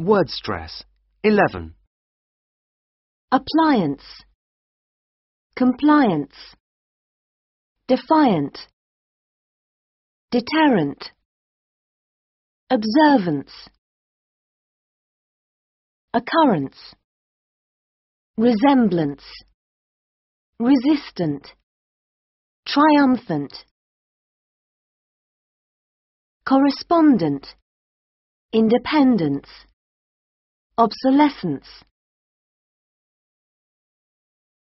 Word stress. 11. appliance, compliance, defiant, deterrent, observance, occurrence, resemblance, resistant, triumphant, correspondent, independence, obsolescence.